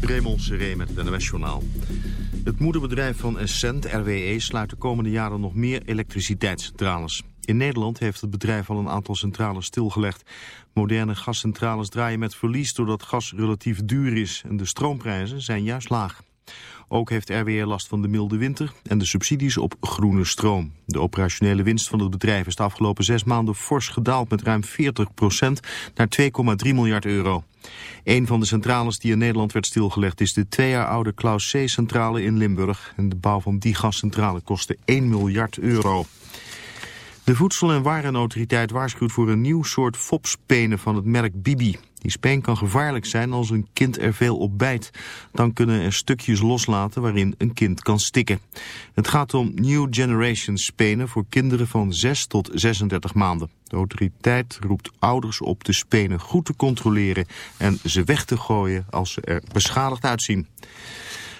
Raymond Seré met het NOS-journaal. Het moederbedrijf van Essent, RWE, sluit de komende jaren nog meer elektriciteitscentrales. In Nederland heeft het bedrijf al een aantal centrales stilgelegd. Moderne gascentrales draaien met verlies doordat gas relatief duur is en de stroomprijzen zijn juist laag. Ook heeft RWE last van de milde winter en de subsidies op groene stroom. De operationele winst van het bedrijf is de afgelopen zes maanden fors gedaald met ruim 40% naar 2,3 miljard euro. Een van de centrales die in Nederland werd stilgelegd is de twee jaar oude Klaus C-centrale in Limburg. En de bouw van die gascentrale kostte 1 miljard euro. De Voedsel- en Warenautoriteit waarschuwt voor een nieuw soort fopspenen van het merk Bibi. Die speen kan gevaarlijk zijn als een kind er veel op bijt. Dan kunnen er stukjes loslaten waarin een kind kan stikken. Het gaat om New Generation spenen voor kinderen van 6 tot 36 maanden. De autoriteit roept ouders op de spenen goed te controleren en ze weg te gooien als ze er beschadigd uitzien.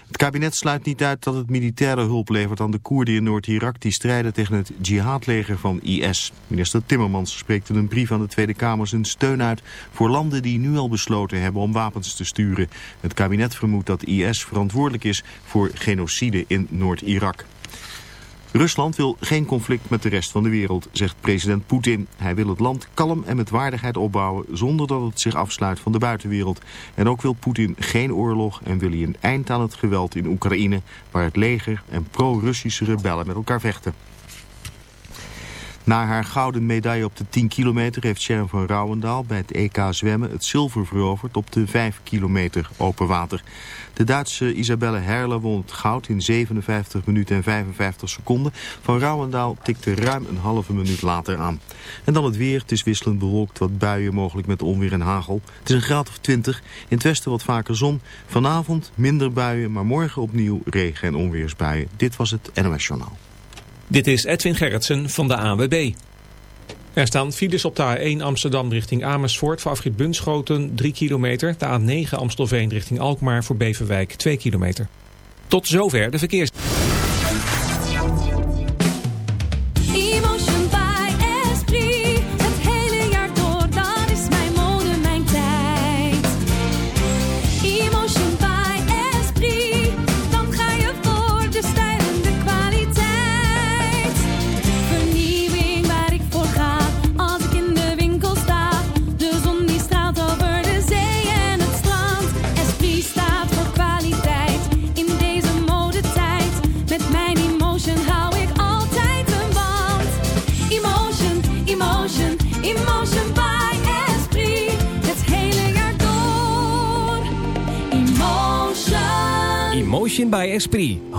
Het kabinet sluit niet uit dat het militaire hulp levert aan de Koerden in Noord-Irak die strijden tegen het jihadleger van IS. Minister Timmermans spreekt in een brief aan de Tweede Kamer zijn steun uit voor landen die nu al besloten hebben om wapens te sturen. Het kabinet vermoedt dat IS verantwoordelijk is voor genocide in Noord-Irak. Rusland wil geen conflict met de rest van de wereld, zegt president Poetin. Hij wil het land kalm en met waardigheid opbouwen zonder dat het zich afsluit van de buitenwereld. En ook wil Poetin geen oorlog en wil hij een eind aan het geweld in Oekraïne... waar het leger en pro-Russische rebellen met elkaar vechten. Na haar gouden medaille op de 10 kilometer heeft Sharon van Rouwendaal bij het EK zwemmen het zilver veroverd op de 5 kilometer open water. De Duitse Isabelle Herle won het goud in 57 minuten en 55 seconden. Van Rouwendaal tikte ruim een halve minuut later aan. En dan het weer. Het is wisselend bewolkt, wat buien mogelijk met onweer en hagel. Het is een graad of 20. In het westen wat vaker zon. Vanavond minder buien, maar morgen opnieuw regen- en onweersbuien. Dit was het NOS Journaal. Dit is Edwin Gerritsen van de AWB. Er staan files op de A1 Amsterdam richting Amersfoort voor afrit Bunschoten 3 kilometer. De A9 Amstelveen richting Alkmaar voor Beverwijk 2 kilometer. Tot zover de verkeers.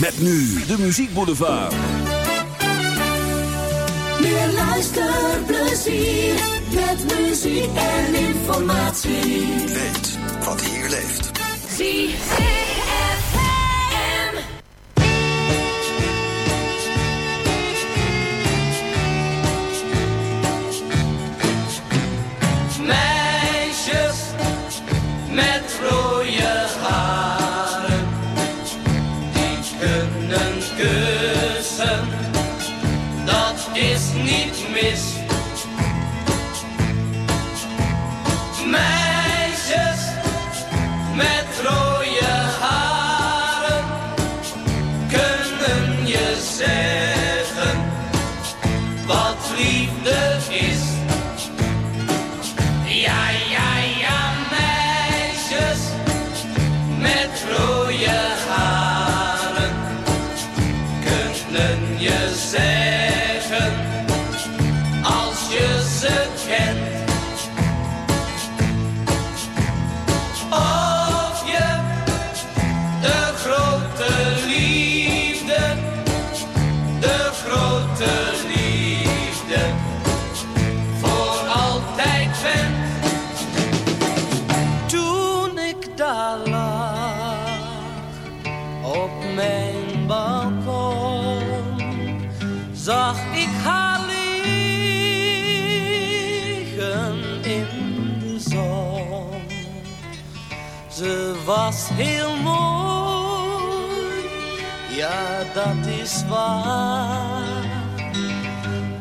Met nu de muziekboulevard. Meer luisterplezier met muziek en informatie. Weet wat hier leeft. Zie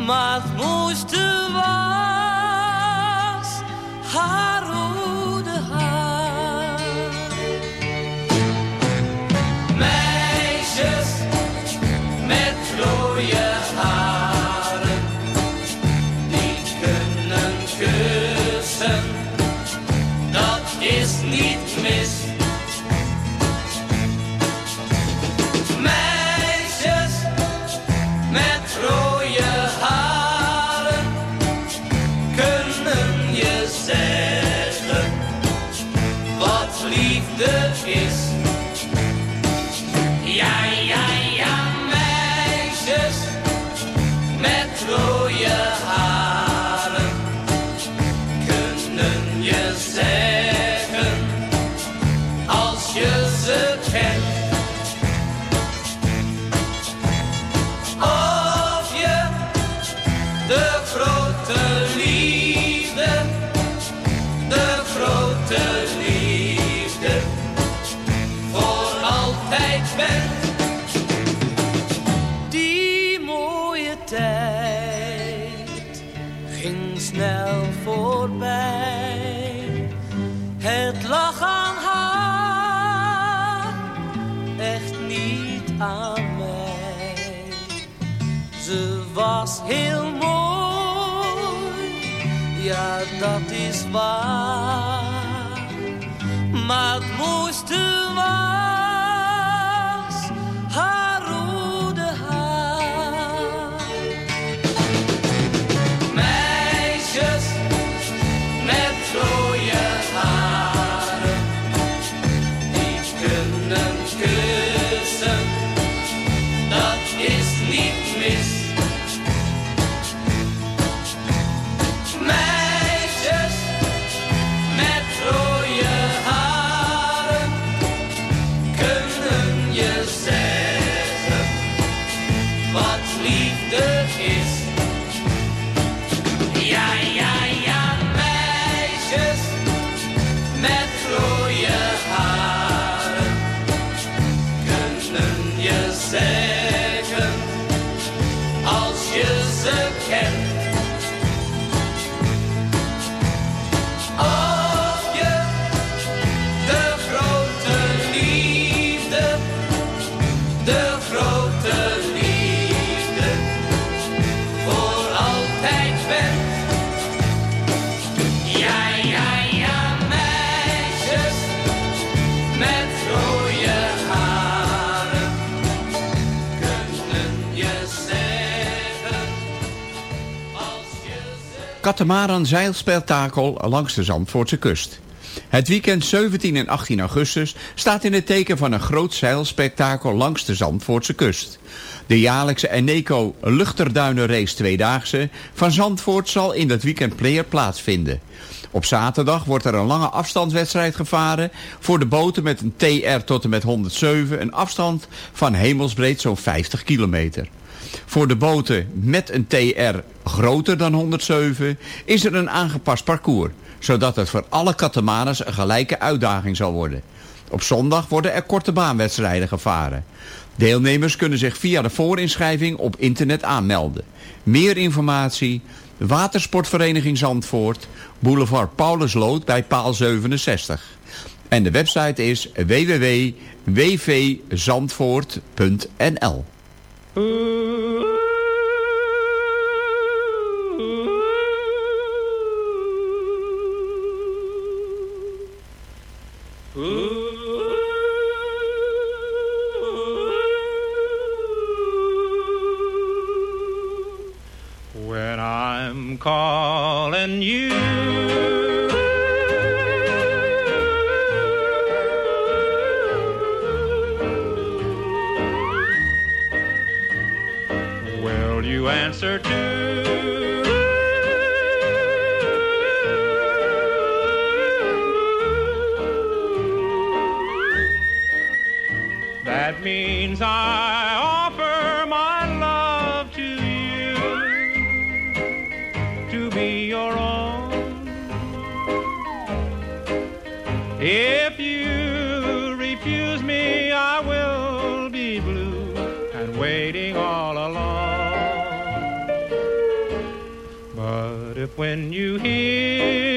maar moest te waar. Maar katamaran zeilspeltakel langs de Zandvoortse kust. Het weekend 17 en 18 augustus staat in het teken van een groot zeilspectakel langs de Zandvoortse kust. De jaarlijkse Eneco Luchterduinenrace Tweedaagse van Zandvoort zal in dat weekend player plaatsvinden. Op zaterdag wordt er een lange afstandswedstrijd gevaren voor de boten met een TR tot en met 107, een afstand van hemelsbreed zo'n 50 kilometer. Voor de boten met een TR groter dan 107 is er een aangepast parcours, zodat het voor alle katamaners een gelijke uitdaging zal worden. Op zondag worden er korte baanwedstrijden gevaren. Deelnemers kunnen zich via de voorinschrijving op internet aanmelden. Meer informatie, Watersportvereniging Zandvoort, boulevard Paulusloot bij paal 67. En de website is www.wvzandvoort.nl Ooh. Will you answer too? That means I Can you hear?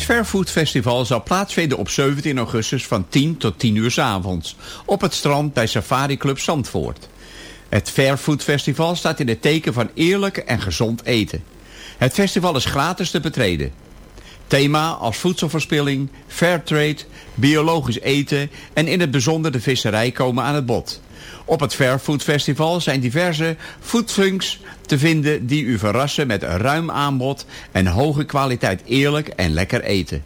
Het Fairfood Festival zal plaatsvinden op 17 augustus van 10 tot 10 uur 's avonds op het strand bij Safari Club Zandvoort. Het Fairfood Festival staat in het teken van eerlijk en gezond eten. Het festival is gratis te betreden. Thema als voedselverspilling, fairtrade, biologisch eten en in het bijzonder de visserij komen aan het bod. Op het Fairfood Festival zijn diverse foodfunks te vinden die u verrassen met ruim aanbod en hoge kwaliteit eerlijk en lekker eten.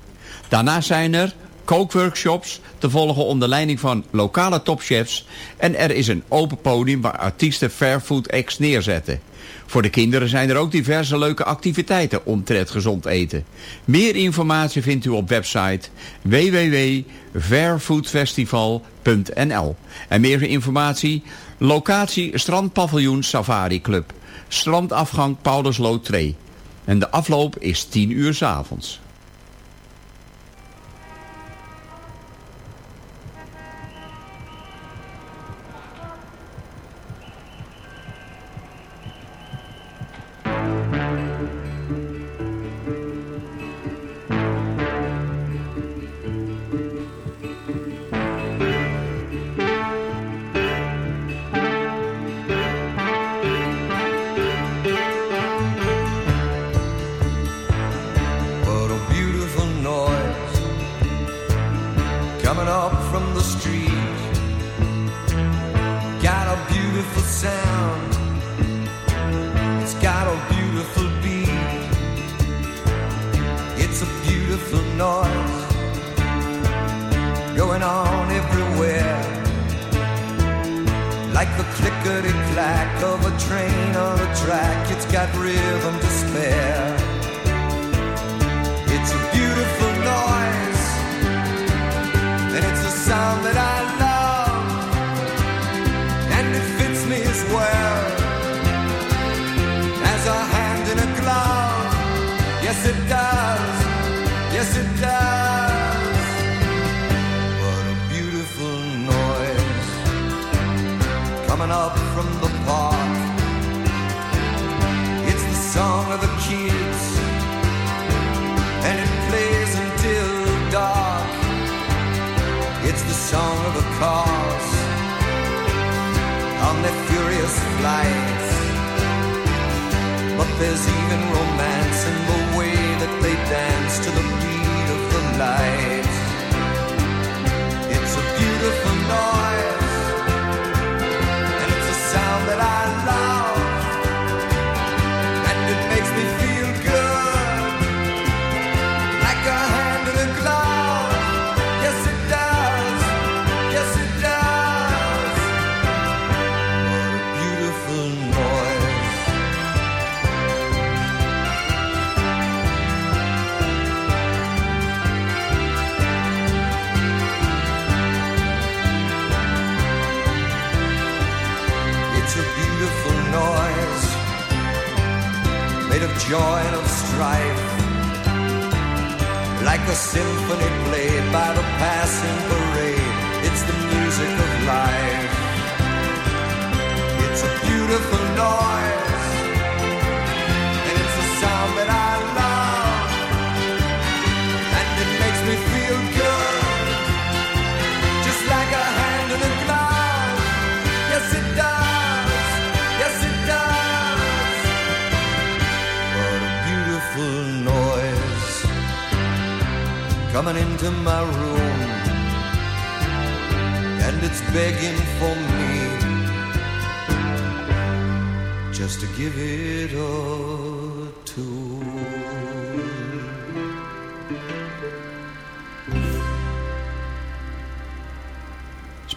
Daarnaast zijn er kookworkshops te volgen onder leiding van lokale topchefs en er is een open podium waar artiesten Fairfood acts neerzetten. Voor de kinderen zijn er ook diverse leuke activiteiten omtrent gezond eten. Meer informatie vindt u op website www.fairfoodfestival.nl En meer informatie, locatie Strandpaviljoen Safari Club. Strandafgang Paulusloot 2. En de afloop is 10 uur 's avonds.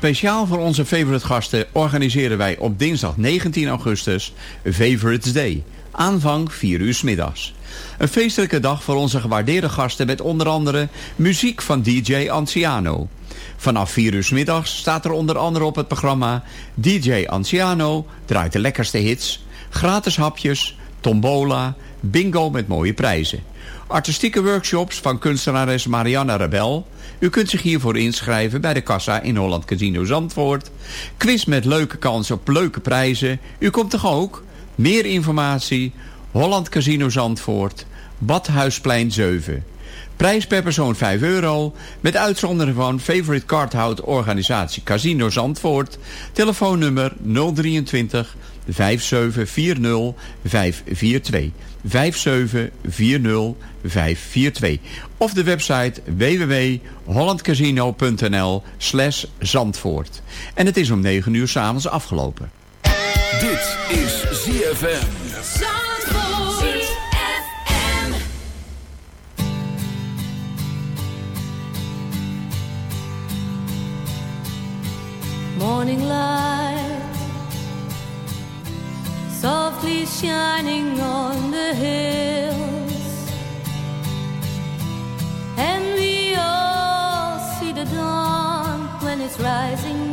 Speciaal voor onze favorite gasten organiseren wij op dinsdag 19 augustus Favorites Day. Aanvang 4 uur middags. Een feestelijke dag voor onze gewaardeerde gasten met onder andere muziek van DJ Anciano. Vanaf 4 uur middags staat er onder andere op het programma DJ Anciano draait de lekkerste hits, gratis hapjes, tombola, bingo met mooie prijzen. Artistieke workshops van kunstenares Marianne Rebel. U kunt zich hiervoor inschrijven bij de kassa in Holland Casino Zandvoort. Quiz met leuke kans op leuke prijzen. U komt toch ook? Meer informatie, Holland Casino Zandvoort, Badhuisplein 7. Prijs per persoon 5 euro, met uitzondering van Favorite Cardhoud Organisatie Casino Zandvoort. Telefoonnummer 023 5740 542. 5740 542. Of de website www.hollandcasino.nl slash Zandvoort. En het is om 9 uur s'avonds afgelopen. Dit is ZFM. Morning light softly shining on the hills, and we all see the dawn when it's rising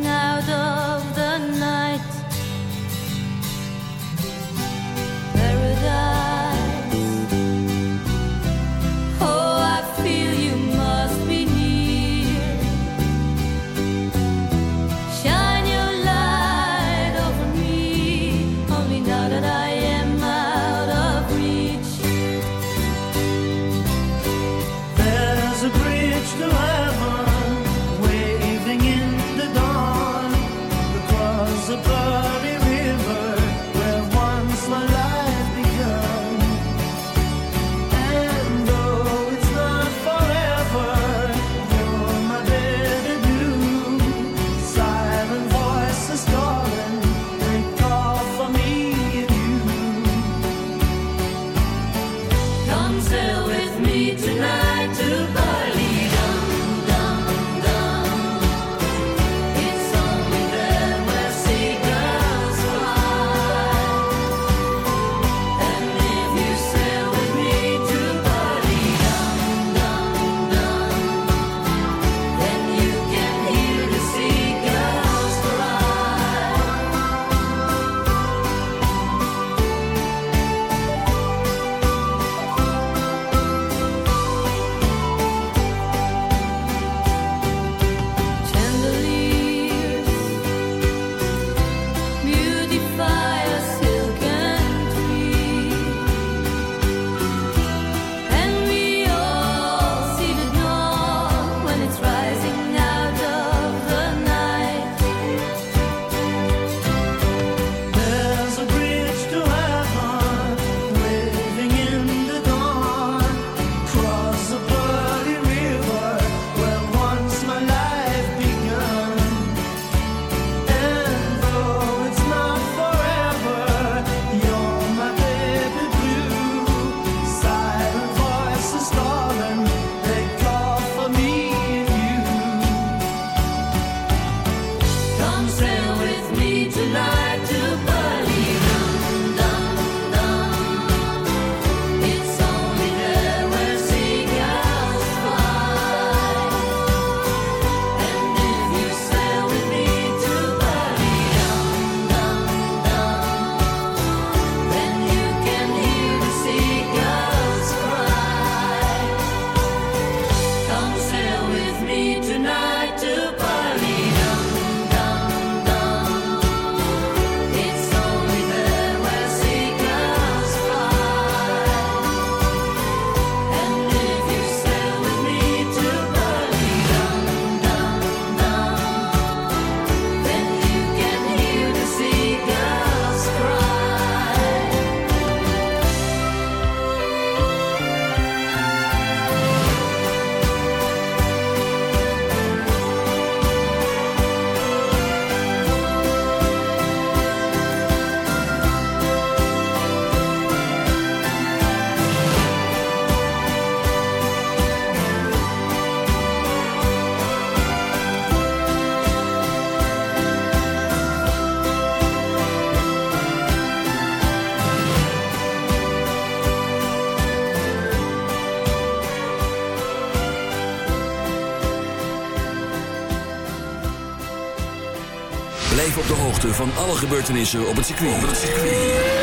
van alle gebeurtenissen op het circuit. Het circuit.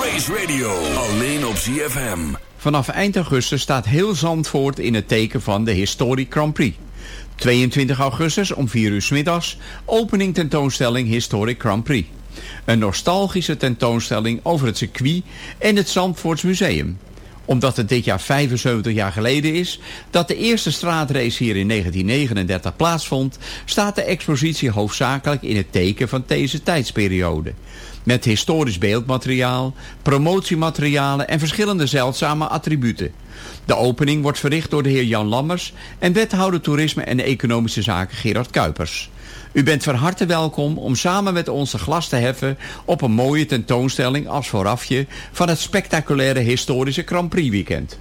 Race Radio, alleen op ZFM. Vanaf eind augustus staat heel Zandvoort in het teken van de Historic Grand Prix. 22 augustus om 4 uur 's middags opening tentoonstelling Historic Grand Prix. Een nostalgische tentoonstelling over het circuit en het Zandvoorts Museum omdat het dit jaar 75 jaar geleden is dat de eerste straatrace hier in 1939 plaatsvond, staat de expositie hoofdzakelijk in het teken van deze tijdsperiode. Met historisch beeldmateriaal, promotiematerialen en verschillende zeldzame attributen. De opening wordt verricht door de heer Jan Lammers en wethouder toerisme en economische zaken Gerard Kuipers. U bent van harte welkom om samen met ons de glas te heffen op een mooie tentoonstelling als voorafje van het spectaculaire historische Grand Prix weekend.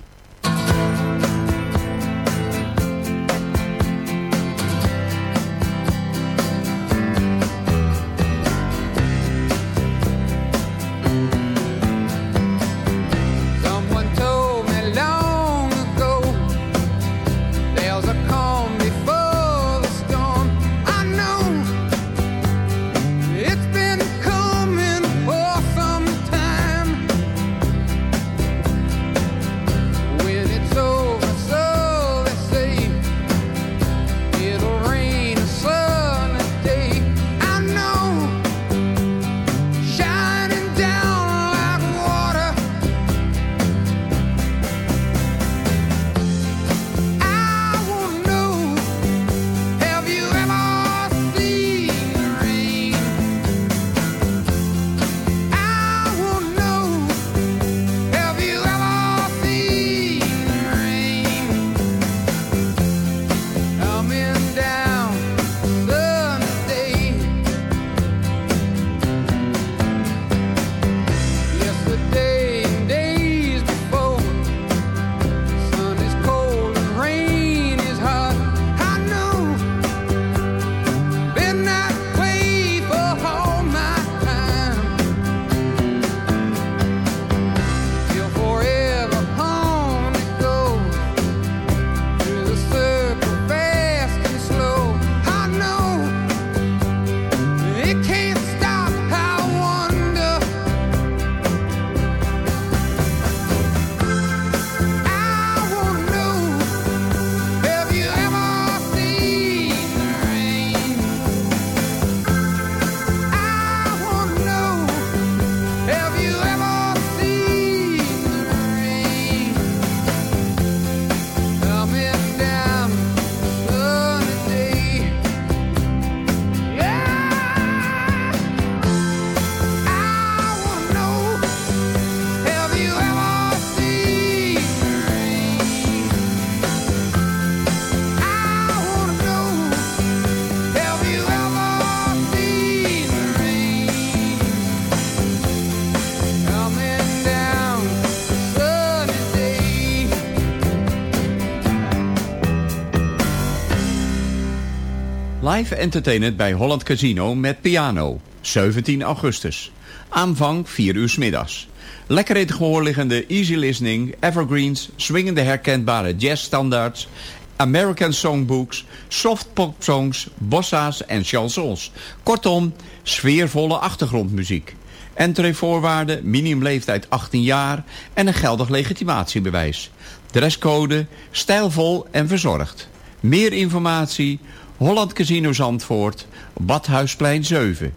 Live entertainment bij Holland Casino met piano. 17 augustus. Aanvang 4 uur middags. Lekker in het gehoor liggende easy listening, evergreens, swingende herkenbare jazzstandaards, American songbooks, soft pop songs, bossa's en chansons. Kortom, sfeervolle achtergrondmuziek. Entreevoorwaarden, minimumleeftijd 18 jaar en een geldig legitimatiebewijs. Dresscode, stijlvol en verzorgd. Meer informatie, Holland Casino Zandvoort, Badhuisplein 7.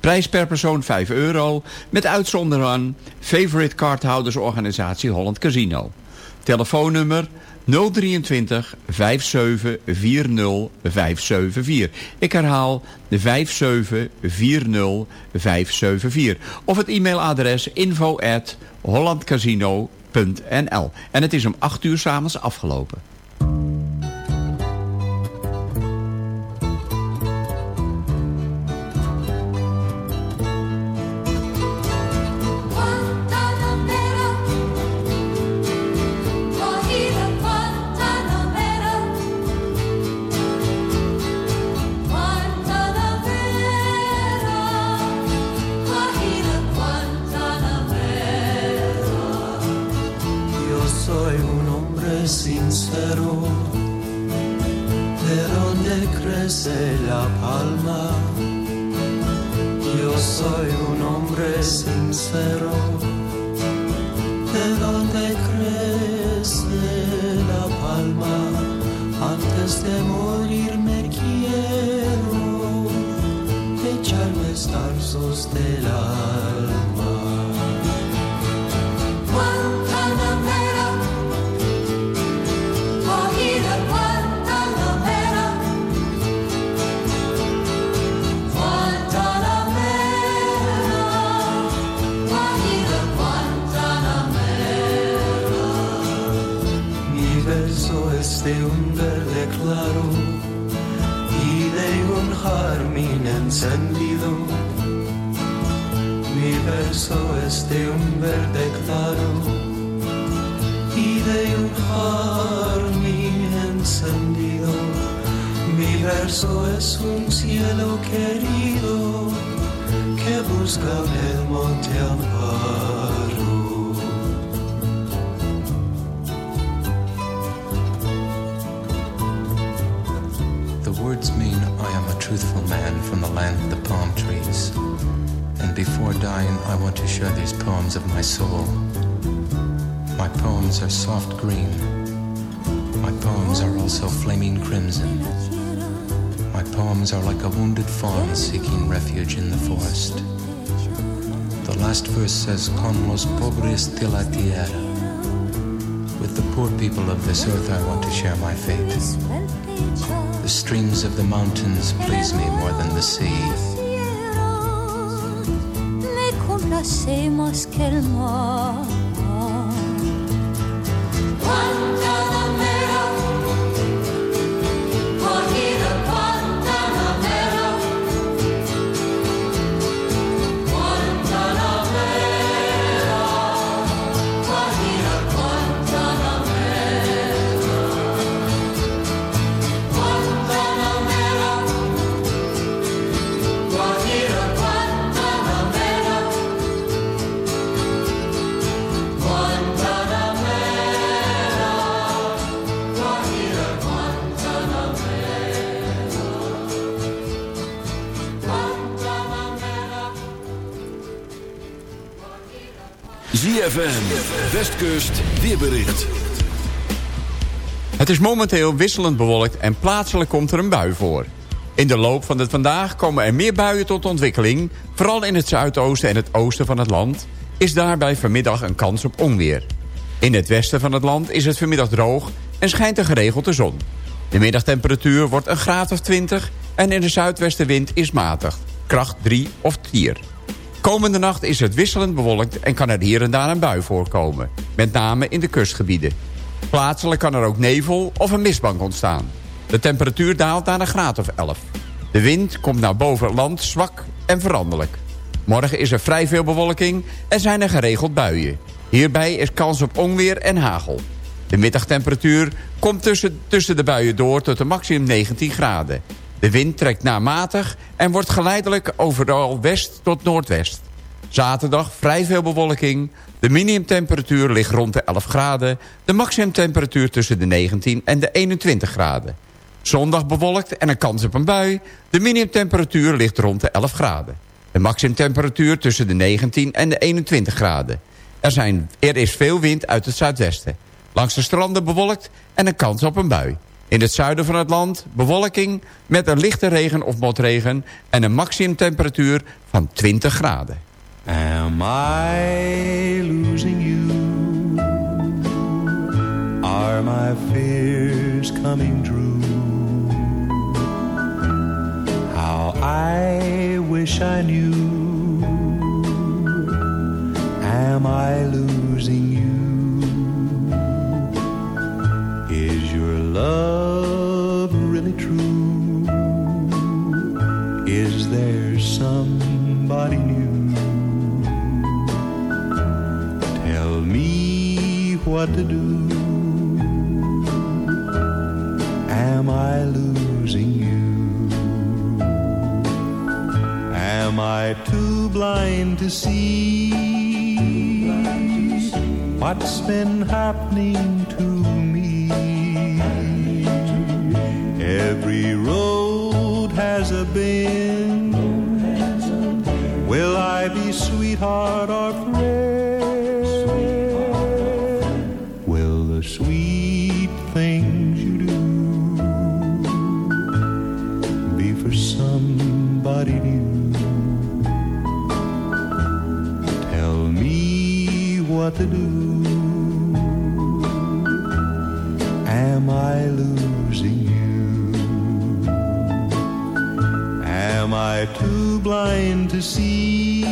Prijs per persoon 5 euro, met uitzondering aan Favorite Cardhoudersorganisatie Holland Casino. Telefoonnummer 023 5740 574. Ik herhaal 5740 574. Of het e-mailadres info at hollandcasino.nl. En het is om 8 uur s'avonds afgelopen. palma. Yo soy un hombre sincero. Also flaming crimson. My poems are like a wounded fawn seeking refuge in the forest. The last verse says, Con los pobres de la tierra. With the poor people of this earth, I want to share my fate. The streams of the mountains please me more than the sea. ZFM, Westkust, weerbericht. Het is momenteel wisselend bewolkt en plaatselijk komt er een bui voor. In de loop van het vandaag komen er meer buien tot ontwikkeling. Vooral in het zuidoosten en het oosten van het land... is daarbij vanmiddag een kans op onweer. In het westen van het land is het vanmiddag droog en schijnt er geregeld de zon. De middagtemperatuur wordt een graad of 20 en in de zuidwestenwind is matig. Kracht 3 of 4. Komende nacht is het wisselend bewolkt en kan er hier en daar een bui voorkomen. Met name in de kustgebieden. Plaatselijk kan er ook nevel of een mistbank ontstaan. De temperatuur daalt naar een graad of 11. De wind komt naar boven land zwak en veranderlijk. Morgen is er vrij veel bewolking en zijn er geregeld buien. Hierbij is kans op onweer en hagel. De middagtemperatuur komt tussen, tussen de buien door tot een maximum 19 graden. De wind trekt matig en wordt geleidelijk overal west tot noordwest. Zaterdag vrij veel bewolking. De minimumtemperatuur ligt rond de 11 graden. De maximumtemperatuur tussen de 19 en de 21 graden. Zondag bewolkt en een kans op een bui. De minimumtemperatuur ligt rond de 11 graden. De maximumtemperatuur tussen de 19 en de 21 graden. Er, zijn, er is veel wind uit het zuidwesten. Langs de stranden bewolkt en een kans op een bui. In het zuiden van het land bewolking met een lichte regen of motregen... en een maximumtemperatuur van 20 graden. Am I losing you? Are my fears coming true? How I wish I knew. Am I losing you? Love really true? Is there somebody new? Tell me what to do. Am I losing you? Am I too blind to see what's been happening to me? Every road has a bend. Will I be sweetheart or friend? Will the sweet things you do be for somebody new? Tell me what to do. Am I losing you? I too blind to see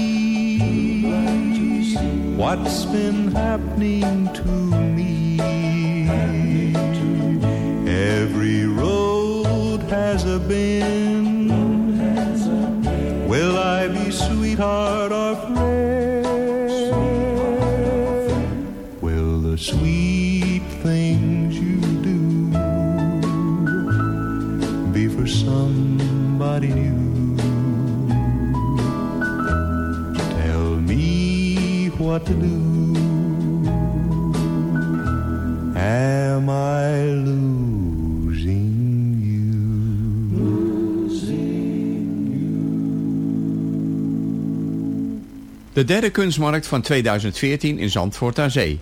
what's been happening to me? Every road has a bend. Will I be sweetheart or friend? Will the sweet losing De derde kunstmarkt van 2014 in Zandvoort aan Zee.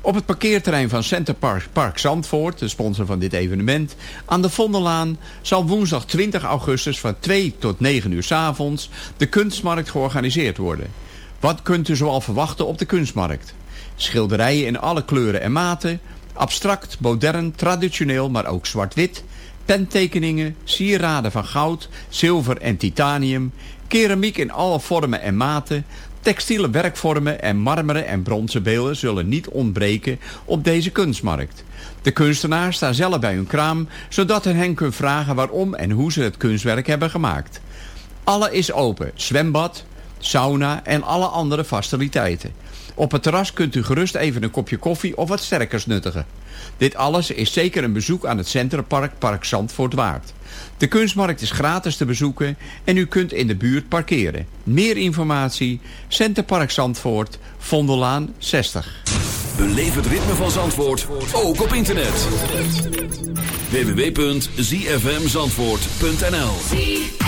Op het parkeerterrein van Center Park, Park Zandvoort, de sponsor van dit evenement, aan de Vondellaan zal woensdag 20 augustus van 2 tot 9 uur s avonds de kunstmarkt georganiseerd worden. Wat kunt u zoal verwachten op de kunstmarkt? Schilderijen in alle kleuren en maten, abstract, modern, traditioneel, maar ook zwart-wit, pentekeningen, sieraden van goud, zilver en titanium, keramiek in alle vormen en maten, textiele werkvormen en marmeren en bronzen beelden zullen niet ontbreken op deze kunstmarkt. De kunstenaars staan zelf bij hun kraam, zodat u hen kunt vragen waarom en hoe ze het kunstwerk hebben gemaakt. Alle is open, zwembad, sauna en alle andere faciliteiten. Op het terras kunt u gerust even een kopje koffie of wat sterkers nuttigen. Dit alles is zeker een bezoek aan het Centrumpark Park Zandvoort waard. De kunstmarkt is gratis te bezoeken en u kunt in de buurt parkeren. Meer informatie, Centerpark Zandvoort, Vondellaan 60. Beleef het ritme van Zandvoort, ook op internet. www.zfmzandvoort.nl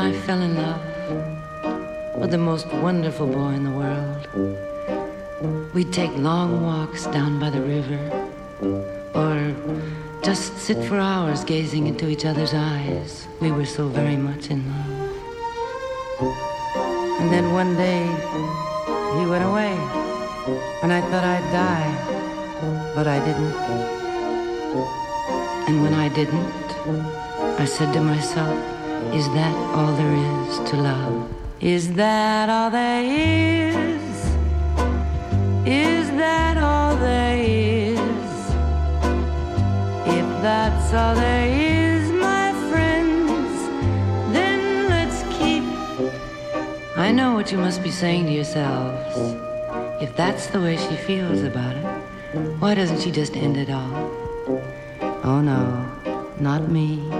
I fell in love with the most wonderful boy in the world. We'd take long walks down by the river, or just sit for hours gazing into each other's eyes. We were so very much in love. And then one day, he went away, and I thought I'd die, but I didn't. And when I didn't, I said to myself, is that all there is to love? Is that all there is? Is that all there is? If that's all there is, my friends, then let's keep. I know what you must be saying to yourselves. If that's the way she feels about it, why doesn't she just end it all? Oh no, not me.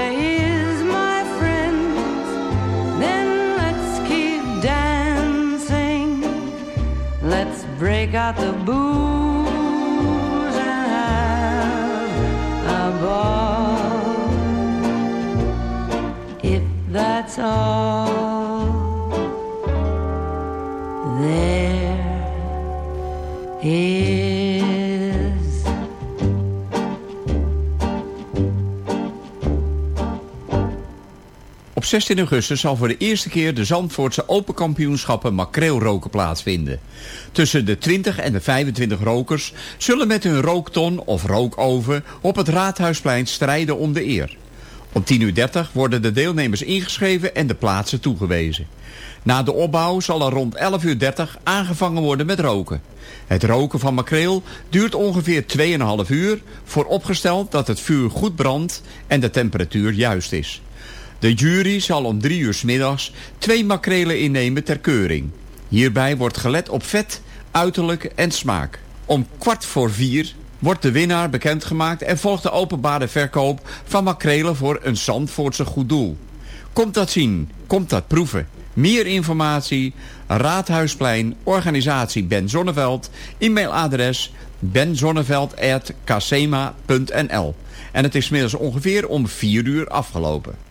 Break out the booze and have a ball. If that's all 16 augustus zal voor de eerste keer de Zandvoortse Open Kampioenschappen makreelroken plaatsvinden. Tussen de 20 en de 25 rokers zullen met hun rookton of rookoven op het Raadhuisplein strijden om de eer. Om 10.30 uur worden de deelnemers ingeschreven en de plaatsen toegewezen. Na de opbouw zal er rond 11.30 uur aangevangen worden met roken. Het roken van makreel duurt ongeveer 2,5 uur... vooropgesteld dat het vuur goed brandt en de temperatuur juist is. De jury zal om 3 uur middags twee makrelen innemen ter keuring. Hierbij wordt gelet op vet, uiterlijk en smaak. Om kwart voor vier wordt de winnaar bekendgemaakt... en volgt de openbare verkoop van makrelen voor een Zandvoortse goed doel. Komt dat zien, komt dat proeven. Meer informatie, Raadhuisplein, organisatie Ben Zonneveld, e-mailadres benzonneveld.casema.nl En het is inmiddels ongeveer om 4 uur afgelopen.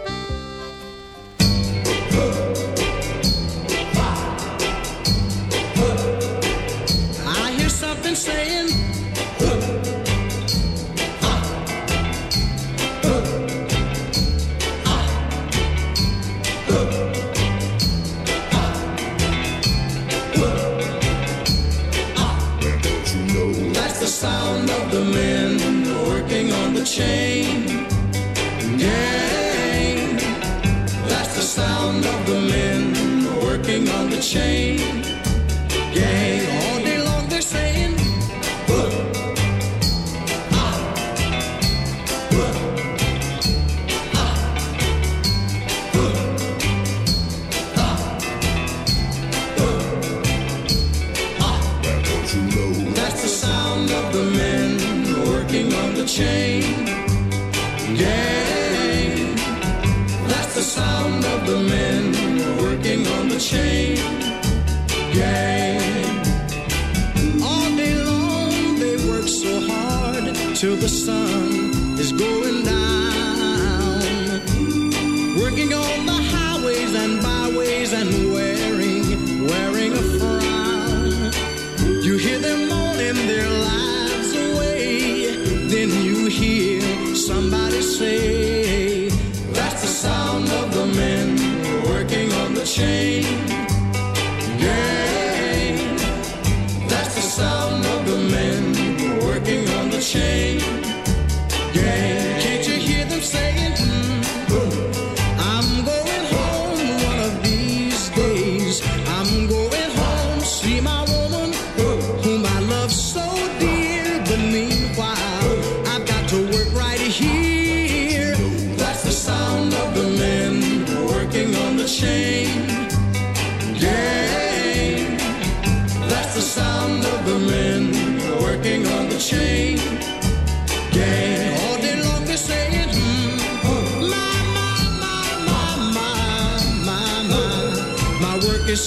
Chain gang. That's the sound of the men working on the chain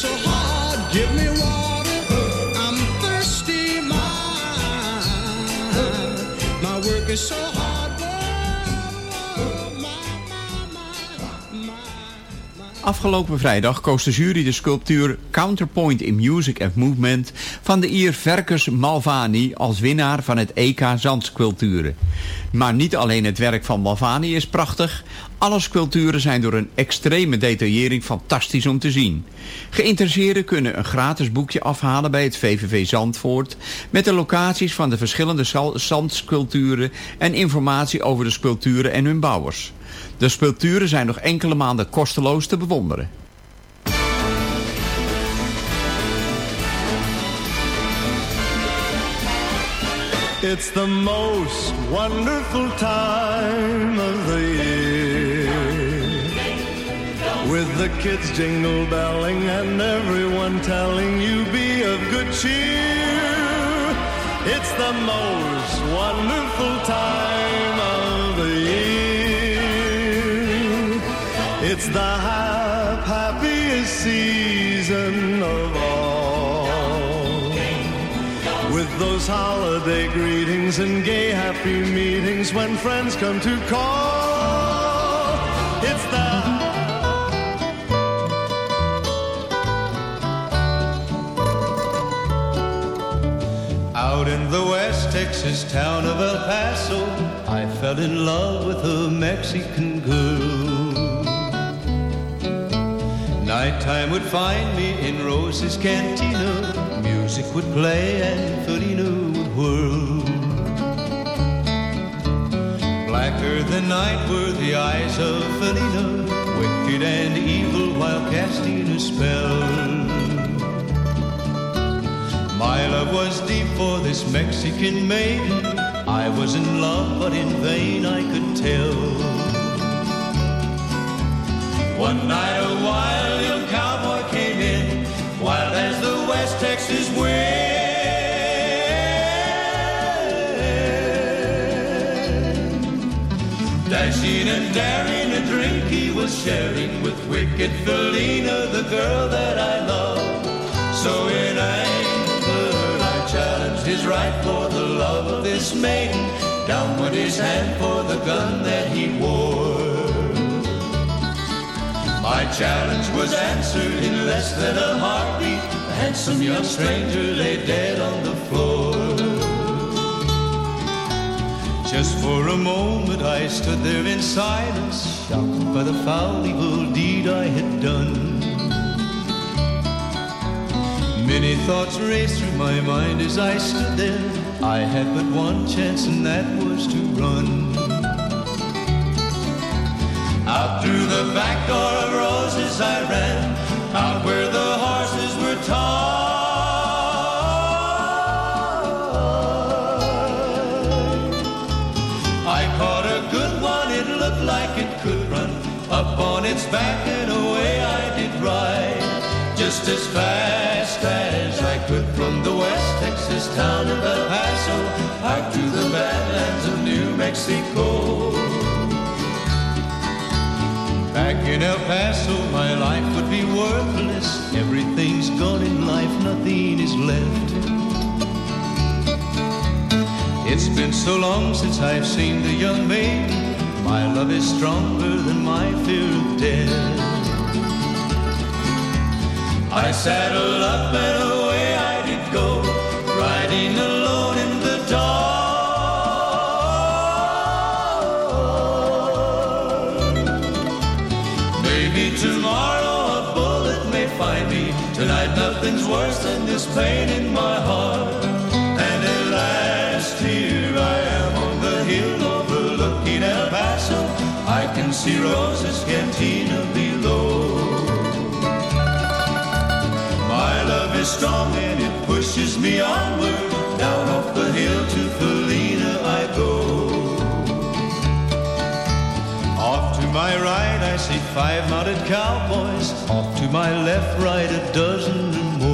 so hard, give me water. I'm thirsty, my. My work is so hard. Afgelopen vrijdag koos de jury de sculptuur Counterpoint in Music and Movement van de Ier Verkus Malvani als winnaar van het EK Zandsculpturen. Maar niet alleen het werk van Malvani is prachtig, alle sculpturen zijn door een extreme detaillering fantastisch om te zien. Geïnteresseerden kunnen een gratis boekje afhalen bij het VVV Zandvoort met de locaties van de verschillende zandsculpturen en informatie over de sculpturen en hun bouwers. De sculpturen zijn nog enkele maanden kosteloos te bewonderen. It's the most wonderful time of the year. With the kids jingle belling and everyone telling you be of good cheer. It's the most wonderful time the hap- happiest season of all. With those holiday greetings and gay happy meetings when friends come to call. It's the Out in the West Texas town of El Paso, I fell in love with a Mexican girl. Nighttime would find me in Rose's cantina. Music would play and Felina would whirl. Blacker than night were the eyes of Felina, wicked and evil while casting a spell. My love was deep for this Mexican maiden. I was in love, but in vain I could tell. One night a wild young cowboy came in, wild as the West Texas wind. Dashing and daring, a drink he was sharing with wicked Felina, the girl that I love. So in anger I challenged his right for the love of this maiden. Down went his hand for the gun that he wore. My challenge was answered in less than a heartbeat. The handsome young stranger lay dead on the floor. Just for a moment I stood there in silence, shocked by the foul evil deed I had done. Many thoughts raced through my mind as I stood there. I had but one chance, and that was to run. Out through the back door of roses I ran, out where the horses were tied. I caught a good one, it looked like it could run. Up on its back and away I did ride, just as fast as I could from the West Texas town of El Paso out to the badlands of New Mexico. In El Paso, my life would be worthless. Everything's gone in life, nothing is left. It's been so long since I've seen the young maiden. My love is stronger than my fear of death. I saddled up and away pain in my heart. And at last here I am on the hill overlooking El Paso. I can see Rosa's cantina below. My love is strong and it pushes me onward. Down off the hill to Felina I go. Off to my right I see five mounted cowboys. Off to my left, right a dozen or more.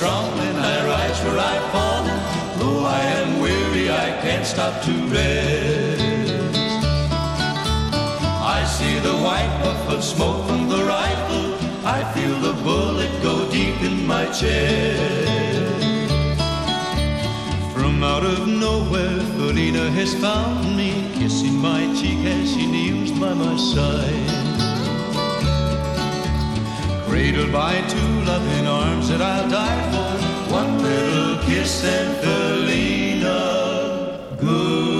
strong and I rise where I fall. Though I am weary, I can't stop to rest. I see the white puff of smoke from the rifle. I feel the bullet go deep in my chest. From out of nowhere, Felina has found me, kissing my cheek as she kneels by my side. Cradled by two loving arms that I'll die for, one little kiss and Felina, goodbye.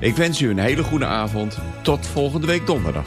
Ik wens u een hele goede avond. Tot volgende week donderdag.